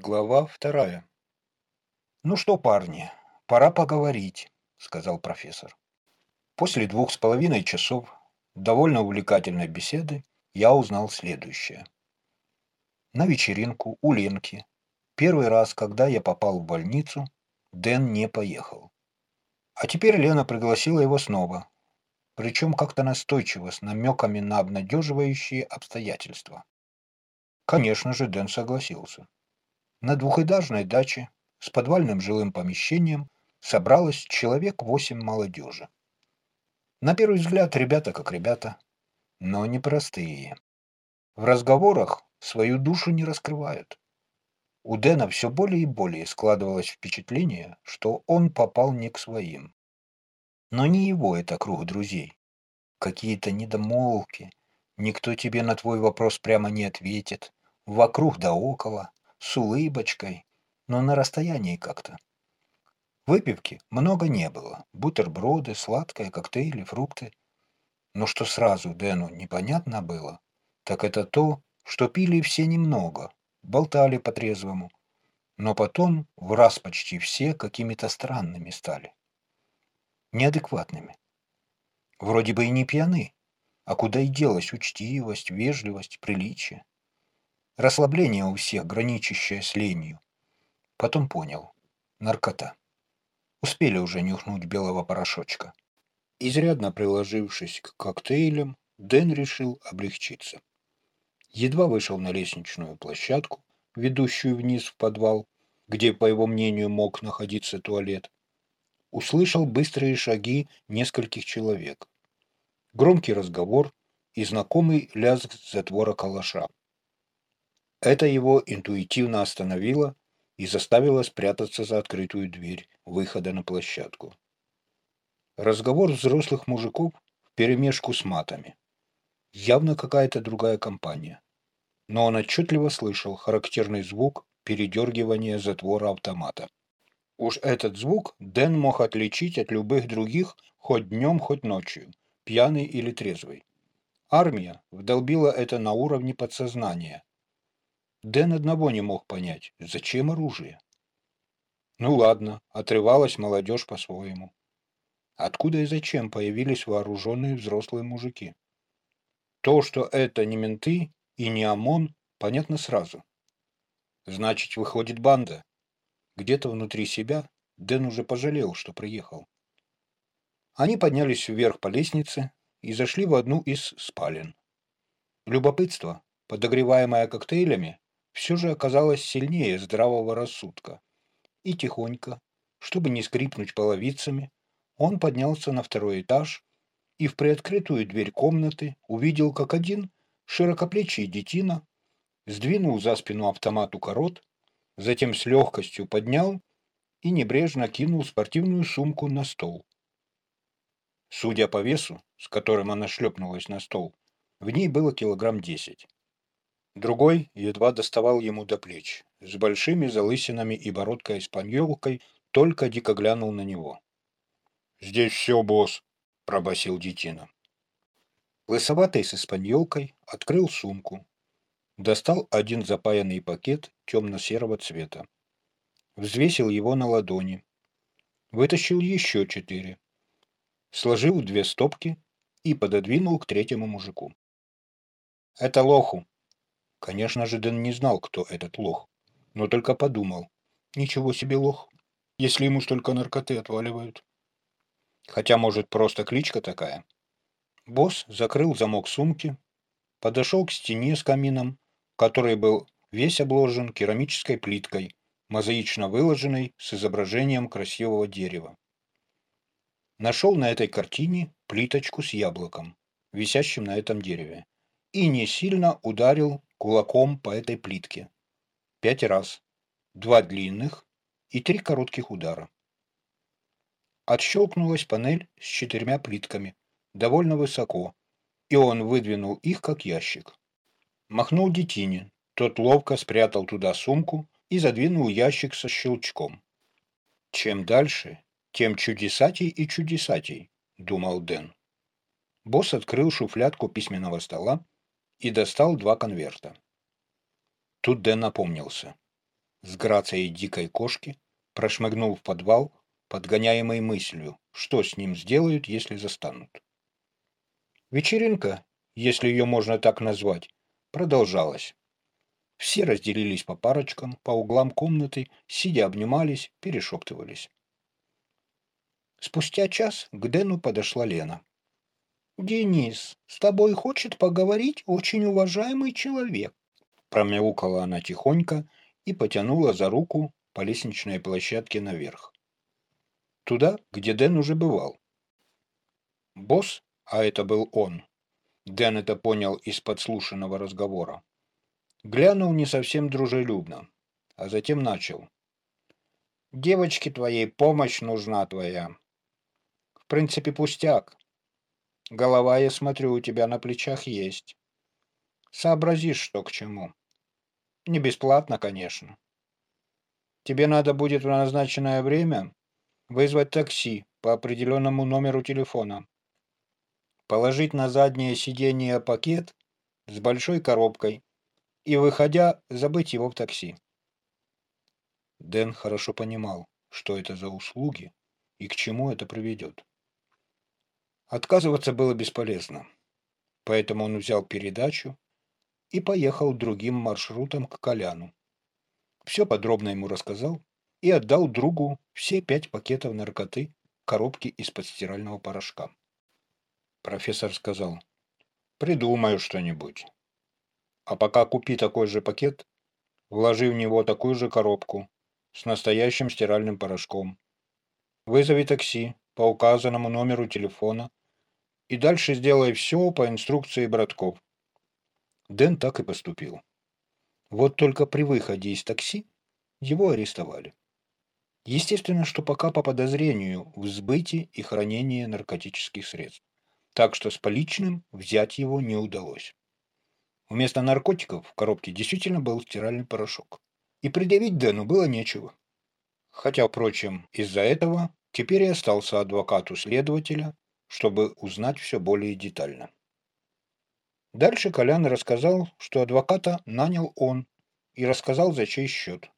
Глава вторая. «Ну что, парни, пора поговорить», — сказал профессор. После двух с половиной часов довольно увлекательной беседы я узнал следующее. На вечеринку у Ленки, первый раз, когда я попал в больницу, Дэн не поехал. А теперь Лена пригласила его снова, причем как-то настойчиво, с намеками на обнадеживающие обстоятельства. Конечно же, Дэн согласился. На двухэтажной даче с подвальным жилым помещением собралось человек восемь молодежи. На первый взгляд ребята как ребята, но непростые. В разговорах свою душу не раскрывают. У Дэна все более и более складывалось впечатление, что он попал не к своим. Но не его это круг друзей. Какие-то недомолвки, никто тебе на твой вопрос прямо не ответит, вокруг да около, с улыбочкой, но на расстоянии как-то. Выпивки много не было. Бутерброды, сладкое, коктейли, фрукты. Но что сразу Дэну непонятно было, так это то, что пили все немного, болтали по-трезвому. Но потом в раз почти все какими-то странными стали. Неадекватными. Вроде бы и не пьяны, а куда и делась учтивость, вежливость, приличие. Расслабление у всех, граничащее с ленью. Потом понял. Наркота. Успели уже нюхнуть белого порошочка. Изрядно приложившись к коктейлям, Дэн решил облегчиться. Едва вышел на лестничную площадку, ведущую вниз в подвал, где, по его мнению, мог находиться туалет, услышал быстрые шаги нескольких человек, громкий разговор и знакомый лязг затвора калаша. Это его интуитивно остановило и заставило спрятаться за открытую дверь выхода на площадку. Разговор взрослых мужиков вперемешку с матами. Явно какая-то другая компания. Но он отчетливо слышал характерный звук передергивания затвора автомата. Уж этот звук Дэн мог отличить от любых других хоть днем, хоть ночью, пьяный или трезвый. Армия вдолбила это на уровне подсознания, Дэн одного не мог понять, зачем оружие. Ну ладно, отрывалась молодежь по-своему. Откуда и зачем появились вооруженные взрослые мужики? То, что это не менты и не ОМОН, понятно сразу. Значит, выходит банда. Где-то внутри себя Дэн уже пожалел, что приехал. Они поднялись вверх по лестнице и зашли в одну из спален. Любопытство, подогреваемое коктейлями, все же оказалась сильнее здравого рассудка. И тихонько, чтобы не скрипнуть половицами, он поднялся на второй этаж и в приоткрытую дверь комнаты увидел, как один широкоплечий детина сдвинул за спину автомат корот, затем с легкостью поднял и небрежно кинул спортивную сумку на стол. Судя по весу, с которым она шлепнулась на стол, в ней было килограмм десять. Другой едва доставал ему до плеч. С большими залысинами и бородкой-испаньолкой только дико глянул на него. «Здесь все, босс», — пробасил детина. Лысоватый с испаньолкой открыл сумку. Достал один запаянный пакет темно-серого цвета. Взвесил его на ладони. Вытащил еще четыре. Сложил две стопки и пододвинул к третьему мужику. «Это лоху», Конечно же, Дэн не знал, кто этот лох, но только подумал. Ничего себе лох, если ему столько наркоты отваливают. Хотя, может, просто кличка такая. Босс закрыл замок сумки, подошел к стене с камином, который был весь обложен керамической плиткой, мозаично выложенной с изображением красивого дерева. Нашел на этой картине плиточку с яблоком, висящим на этом дереве, и не сильно ударил кулаком по этой плитке. Пять раз. Два длинных и три коротких удара. Отщелкнулась панель с четырьмя плитками, довольно высоко, и он выдвинул их как ящик. Махнул детине, тот ловко спрятал туда сумку и задвинул ящик со щелчком. Чем дальше, тем чудесатей и чудесатей, думал Дэн. Босс открыл шуфлядку письменного стола и достал два конверта. Тут Дэн напомнился. с грацией дикой кошки, прошмыгнул в подвал, подгоняемый мыслью, что с ним сделают, если застанут. Вечеринка, если ее можно так назвать, продолжалась. Все разделились по парочкам, по углам комнаты, сидя обнимались, перешептывались. Спустя час к Дэну подошла Лена. «Денис, с тобой хочет поговорить очень уважаемый человек», промяукала она тихонько и потянула за руку по лестничной площадке наверх. Туда, где Дэн уже бывал. Босс, а это был он, Дэн это понял из подслушанного разговора, глянул не совсем дружелюбно, а затем начал. «Девочке твоей помощь нужна твоя. В принципе, пустяк. Голова, я смотрю, у тебя на плечах есть. Сообразишь, что к чему. Не бесплатно, конечно. Тебе надо будет в назначенное время вызвать такси по определенному номеру телефона. Положить на заднее сиденье пакет с большой коробкой и, выходя, забыть его в такси. Дэн хорошо понимал, что это за услуги и к чему это приведет. Отказываться было бесполезно, поэтому он взял передачу и поехал другим маршрутом к Коляну. Все подробно ему рассказал и отдал другу все пять пакетов наркоты, коробки из-под стирального порошка. Профессор сказал, «Придумаю что-нибудь. А пока купи такой же пакет, вложи в него такую же коробку с настоящим стиральным порошком. Вызови такси по указанному номеру телефона и дальше сделай все по инструкции братков. Дэн так и поступил. Вот только при выходе из такси его арестовали. Естественно, что пока по подозрению в сбытии и хранении наркотических средств. Так что с поличным взять его не удалось. Вместо наркотиков в коробке действительно был стиральный порошок. И предъявить Дэну было нечего. Хотя, впрочем, из-за этого теперь и остался адвокату следователя, чтобы узнать все более детально. Дальше Колян рассказал, что адвоката нанял он, и рассказал, за чей счет.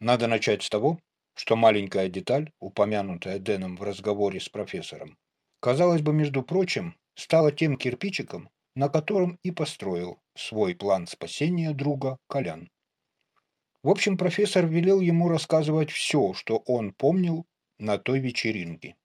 Надо начать с того, что маленькая деталь, упомянутая Дэном в разговоре с профессором, казалось бы, между прочим, стала тем кирпичиком, на котором и построил свой план спасения друга Колян. В общем, профессор велел ему рассказывать все, что он помнил на той вечеринке.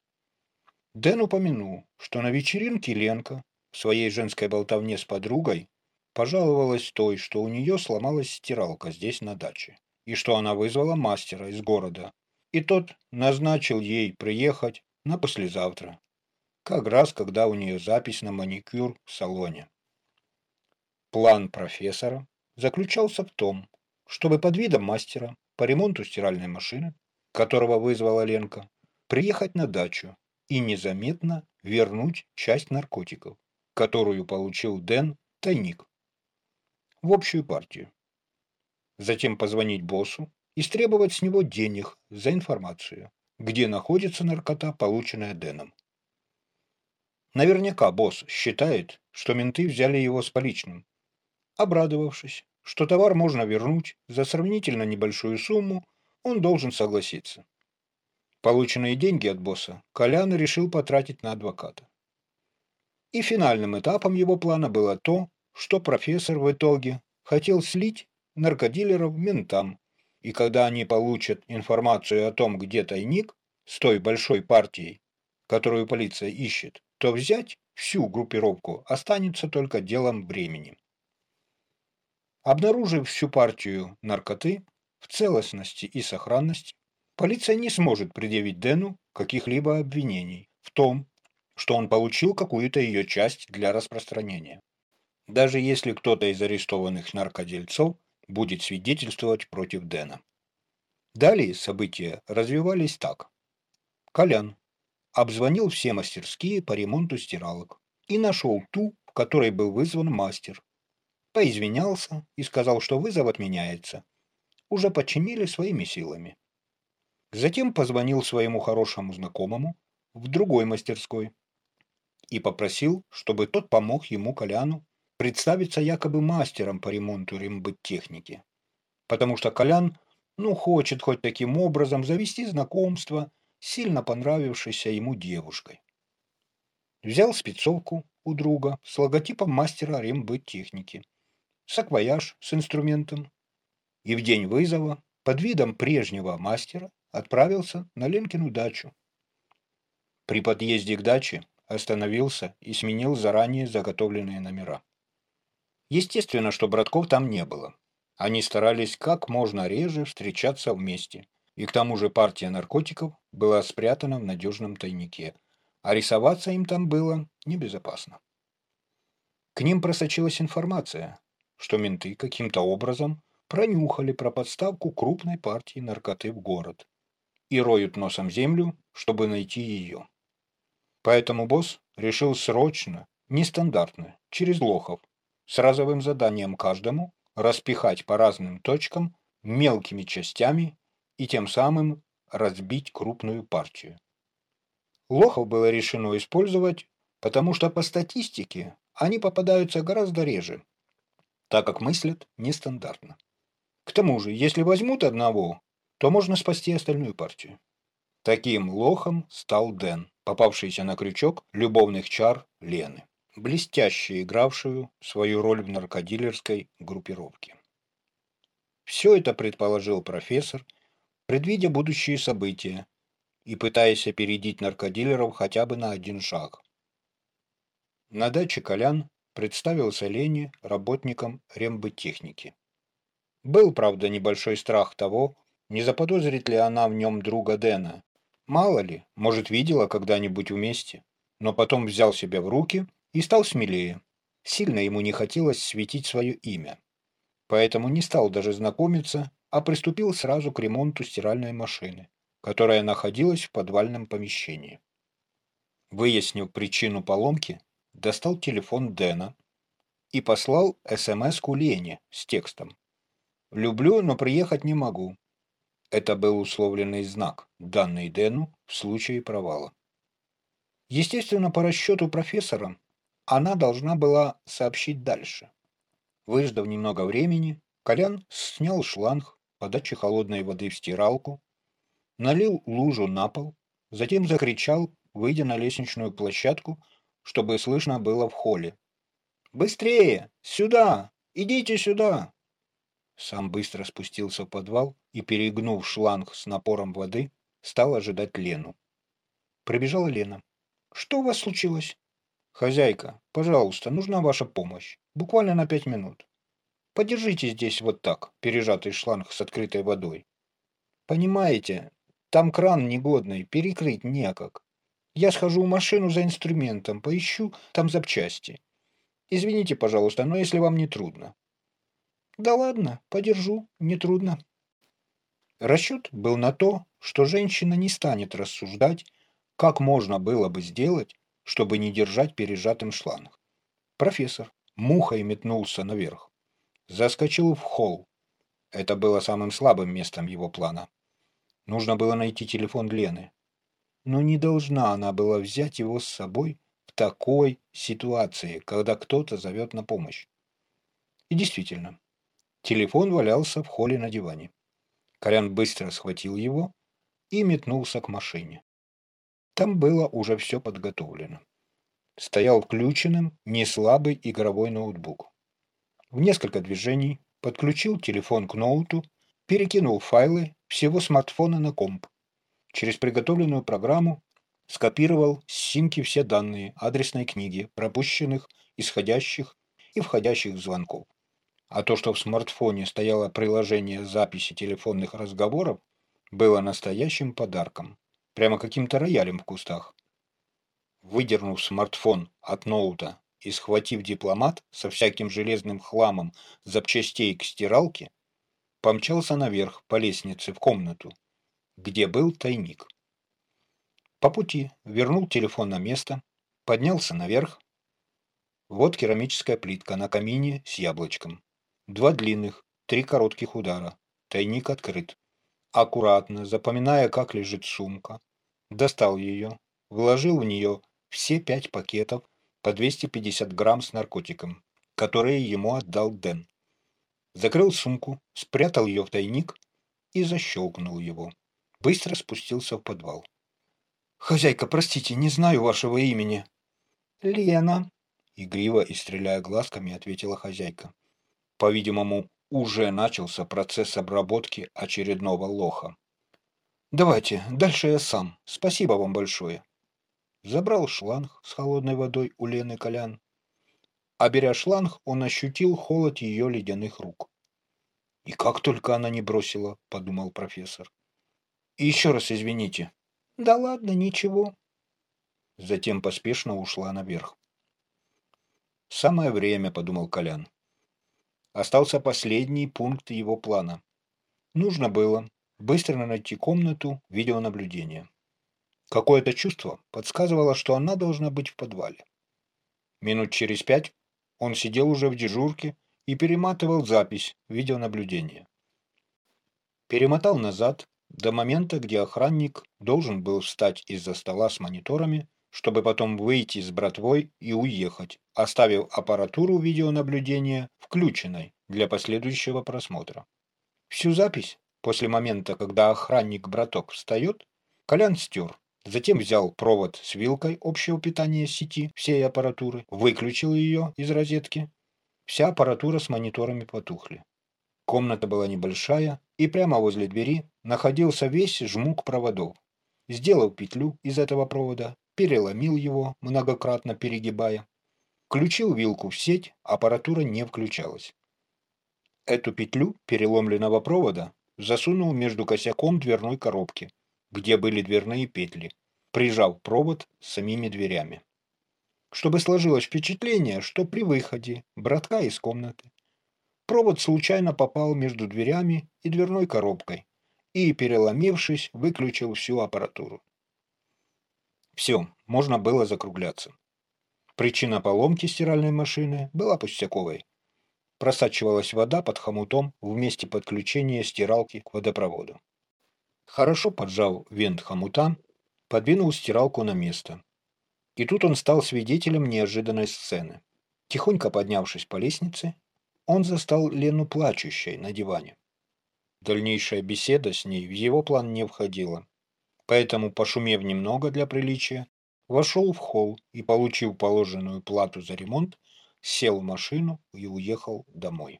Дэн упомянул, что на вечеринке Ленка, в своей женской болтовне с подругой пожаловалась той, что у нее сломалась стиралка здесь на даче, и что она вызвала мастера из города, и тот назначил ей приехать на послезавтра, как раз когда у нее запись на маникюр в салоне. План профессора заключался в том, чтобы под видом мастера по ремонту стиральной машины, которого вызвала Ленка, приехать на дачу и незаметно вернуть часть наркотиков, которую получил Дэн тайник, в общую партию. Затем позвонить боссу и требовать с него денег за информацию, где находится наркота, полученная Дэном. Наверняка босс считает, что менты взяли его с поличным. Обрадовавшись, что товар можно вернуть за сравнительно небольшую сумму, он должен согласиться. Полученные деньги от босса Колян решил потратить на адвоката. И финальным этапом его плана было то, что профессор в итоге хотел слить наркодилеров ментам, и когда они получат информацию о том, где тайник с той большой партией, которую полиция ищет, то взять всю группировку останется только делом времени. Обнаружив всю партию наркоты в целостности и сохранности, полиция не сможет предъявить Дэну каких-либо обвинений в том, что он получил какую-то ее часть для распространения. Даже если кто-то из арестованных наркодельцов будет свидетельствовать против Дэна. Далее события развивались так. Колян обзвонил все мастерские по ремонту стиралок и нашел ту, в которой был вызван мастер. Поизвинялся и сказал, что вызов отменяется. Уже починили своими силами. Затем позвонил своему хорошему знакомому в другой мастерской и попросил, чтобы тот помог ему, Коляну, представиться якобы мастером по ремонту рембыттехники, потому что Колян Ну, хочет хоть таким образом завести знакомство с сильно понравившейся ему девушкой. Взял спецовку у друга с логотипом мастера рембыттехники, саквояж с инструментом и в день вызова под видом прежнего мастера отправился на Ленкину дачу. При подъезде к даче остановился и сменил заранее заготовленные номера. Естественно, что братков там не было. Они старались как можно реже встречаться вместе, и к тому же партия наркотиков была спрятана в надежном тайнике, а рисоваться им там было небезопасно. К ним просочилась информация, что менты каким-то образом пронюхали про подставку крупной партии наркоты в город и роют носом землю, чтобы найти ее. Поэтому босс решил срочно, нестандартно, через лохов, с разовым заданием каждому распихать по разным точкам мелкими частями и тем самым разбить крупную партию. Лохов было решено использовать, потому что по статистике они попадаются гораздо реже, так как мыслят нестандартно. К тому же, если возьмут одного, то можно спасти остальную партию. Таким лохом стал Дэн, попавшийся на крючок любовных чар Лены, блестяще игравшую свою роль в наркодилерской группировке. Все это предположил профессор, предвидя будущие события и пытаясь опередить наркодилеров хотя бы на один шаг. На даче Колян представился Лене работником рембытехники. Был, правда, небольшой страх того, не заподозрит ли она в нем друга Дэна. Мало ли, может, видела когда-нибудь вместе. Но потом взял себя в руки и стал смелее. Сильно ему не хотелось светить свое имя. Поэтому не стал даже знакомиться, а приступил сразу к ремонту стиральной машины, которая находилась в подвальном помещении. Выяснив причину поломки, достал телефон Дэна и послал СМС-ку Лене с текстом Люблю, но приехать не могу. Это был условленный знак, данный Дэну в случае провала. Естественно, по расчету профессора, она должна была сообщить дальше. Выждав немного времени, Колян снял шланг подачи холодной воды в стиралку, налил лужу на пол, затем закричал, выйдя на лестничную площадку, чтобы слышно было в холле. «Быстрее! Сюда! Идите сюда!» Сам быстро спустился в подвал и, перегнув шланг с напором воды, стал ожидать Лену. Прибежала Лена. «Что у вас случилось?» «Хозяйка, пожалуйста, нужна ваша помощь. Буквально на пять минут. Подержите здесь вот так, пережатый шланг с открытой водой. Понимаете, там кран негодный, перекрыть некак. Я схожу в машину за инструментом, поищу там запчасти. Извините, пожалуйста, но если вам не трудно. Да ладно, подержу, нетрудно. Расчет был на то, что женщина не станет рассуждать, как можно было бы сделать, чтобы не держать пережатым шланг. Профессор мухой метнулся наверх. Заскочил в холл. Это было самым слабым местом его плана. Нужно было найти телефон Лены. Но не должна она была взять его с собой в такой ситуации, когда кто-то зовет на помощь. И действительно, Телефон валялся в холле на диване. Колян быстро схватил его и метнулся к машине. Там было уже все подготовлено. Стоял включенным неслабый игровой ноутбук. В несколько движений подключил телефон к ноуту, перекинул файлы всего смартфона на комп. Через приготовленную программу скопировал с симки все данные адресной книги, пропущенных, исходящих и входящих звонков. А то, что в смартфоне стояло приложение записи телефонных разговоров, было настоящим подарком. Прямо каким-то роялем в кустах. Выдернув смартфон от ноута и схватив дипломат со всяким железным хламом запчастей к стиралке, помчался наверх по лестнице в комнату, где был тайник. По пути вернул телефон на место, поднялся наверх. Вот керамическая плитка на камине с яблочком. Два длинных, три коротких удара. Тайник открыт. Аккуратно, запоминая, как лежит сумка, достал ее, вложил в нее все пять пакетов по 250 грамм с наркотиком, которые ему отдал Дэн. Закрыл сумку, спрятал ее в тайник и защелкнул его. Быстро спустился в подвал. «Хозяйка, простите, не знаю вашего имени». «Лена», — игриво и стреляя глазками, ответила хозяйка. По-видимому, уже начался процесс обработки очередного лоха. «Давайте, дальше я сам. Спасибо вам большое». Забрал шланг с холодной водой у Лены Колян. А беря шланг, он ощутил холод ее ледяных рук. «И как только она не бросила», — подумал профессор. «И еще раз извините». «Да ладно, ничего». Затем поспешно ушла наверх. «Самое время», — подумал Колян. Остался последний пункт его плана. Нужно было быстро найти комнату видеонаблюдения. Какое-то чувство подсказывало, что она должна быть в подвале. Минут через пять он сидел уже в дежурке и перематывал запись видеонаблюдения. Перемотал назад до момента, где охранник должен был встать из-за стола с мониторами, чтобы потом выйти с братвой и уехать, оставив аппаратуру видеонаблюдения включенной для последующего просмотра. Всю запись, после момента, когда охранник-браток встает, Колян стер, затем взял провод с вилкой общего питания сети всей аппаратуры, выключил ее из розетки. Вся аппаратура с мониторами потухли. Комната была небольшая, и прямо возле двери находился весь жмук проводов. Сделал петлю из этого провода, переломил его, многократно перегибая. Включил вилку в сеть, аппаратура не включалась. Эту петлю переломленного провода засунул между косяком дверной коробки, где были дверные петли, прижав провод самими дверями. Чтобы сложилось впечатление, что при выходе братка из комнаты провод случайно попал между дверями и дверной коробкой и, переломившись, выключил всю аппаратуру. Все, можно было закругляться. Причина поломки стиральной машины была пустяковой. Просачивалась вода под хомутом в месте подключения стиралки к водопроводу. Хорошо поджав вент хомута, подвинул стиралку на место. И тут он стал свидетелем неожиданной сцены. Тихонько поднявшись по лестнице, он застал Лену плачущей на диване. Дальнейшая беседа с ней в его план не входила. Поэтому, пошумев немного для приличия, вошел в холл и, получив положенную плату за ремонт, сел в машину и уехал домой.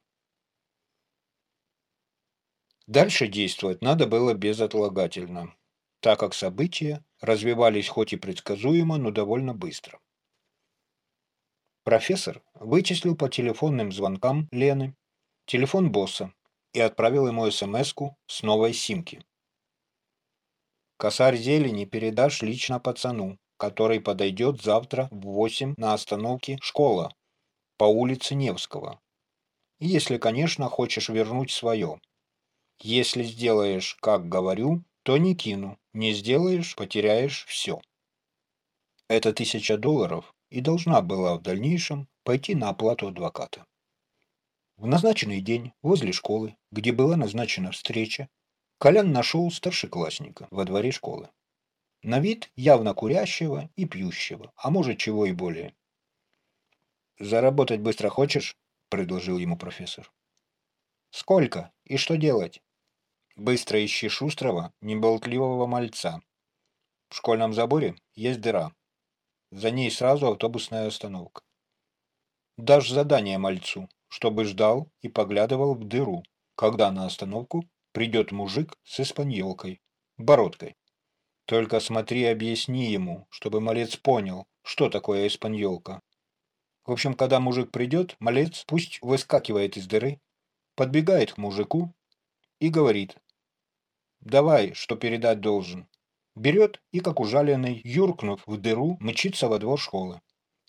Дальше действовать надо было безотлагательно, так как события развивались хоть и предсказуемо, но довольно быстро. Профессор вычислил по телефонным звонкам Лены телефон босса и отправил ему смс с новой симки. Косарь зелени передашь лично пацану, который подойдет завтра в 8 на остановке «Школа» по улице Невского. Если, конечно, хочешь вернуть свое. Если сделаешь, как говорю, то не кину. Не сделаешь, потеряешь все. Это тысяча долларов и должна была в дальнейшем пойти на оплату адвоката. В назначенный день возле школы, где была назначена встреча, Колян нашел старшеклассника во дворе школы. На вид явно курящего и пьющего, а может чего и более. «Заработать быстро хочешь?» – предложил ему профессор. «Сколько? И что делать?» «Быстро ищи шустрого, неболтливого мальца. В школьном заборе есть дыра. За ней сразу автобусная остановка. Дашь задание мальцу, чтобы ждал и поглядывал в дыру, когда на остановку придет мужик с испаньолкой, бородкой. Только смотри объясни ему, чтобы малец понял, что такое испаньолка. В общем, когда мужик придет, малец пусть выскакивает из дыры, подбегает к мужику и говорит «Давай, что передать должен». Берет и, как ужаленный, юркнув в дыру, мчится во двор школы.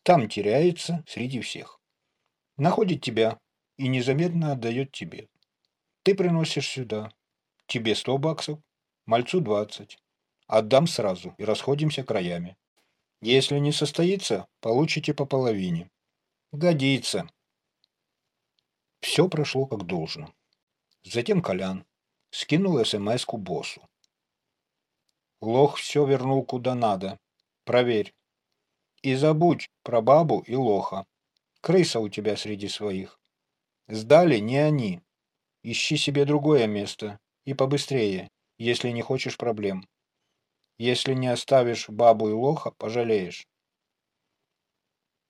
Там теряется среди всех. Находит тебя и незаметно отдает тебе. Ты приносишь сюда. Тебе сто баксов, мальцу двадцать. Отдам сразу и расходимся краями. Если не состоится, получите по половине. Годится. Все прошло как должно. Затем Колян скинул СМС-ку боссу. Лох все вернул куда надо. Проверь. И забудь про бабу и лоха. Крыса у тебя среди своих. Сдали не они. Ищи себе другое место. И побыстрее, если не хочешь проблем. Если не оставишь бабу и лоха, пожалеешь.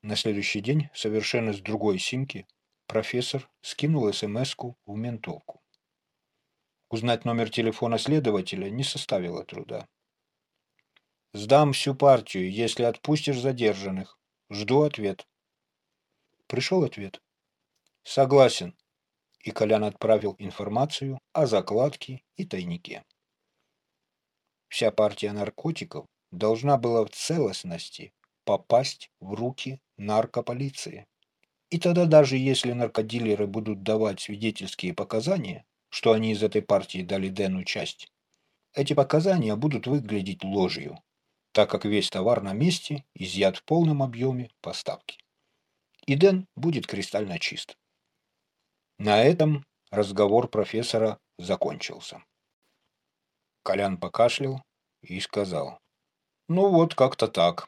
На следующий день, совершенно с другой симки, профессор скинул смс в ментовку. Узнать номер телефона следователя не составило труда. «Сдам всю партию, если отпустишь задержанных. Жду ответ». Пришел ответ. «Согласен». И Колян отправил информацию о закладке и тайнике. Вся партия наркотиков должна была в целостности попасть в руки наркополиции. И тогда даже если наркодилеры будут давать свидетельские показания, что они из этой партии дали Дэну часть, эти показания будут выглядеть ложью, так как весь товар на месте изъят в полном объеме поставки. И Дэн будет кристально чист. На этом разговор профессора закончился. Колян покашлял и сказал. «Ну вот как-то так».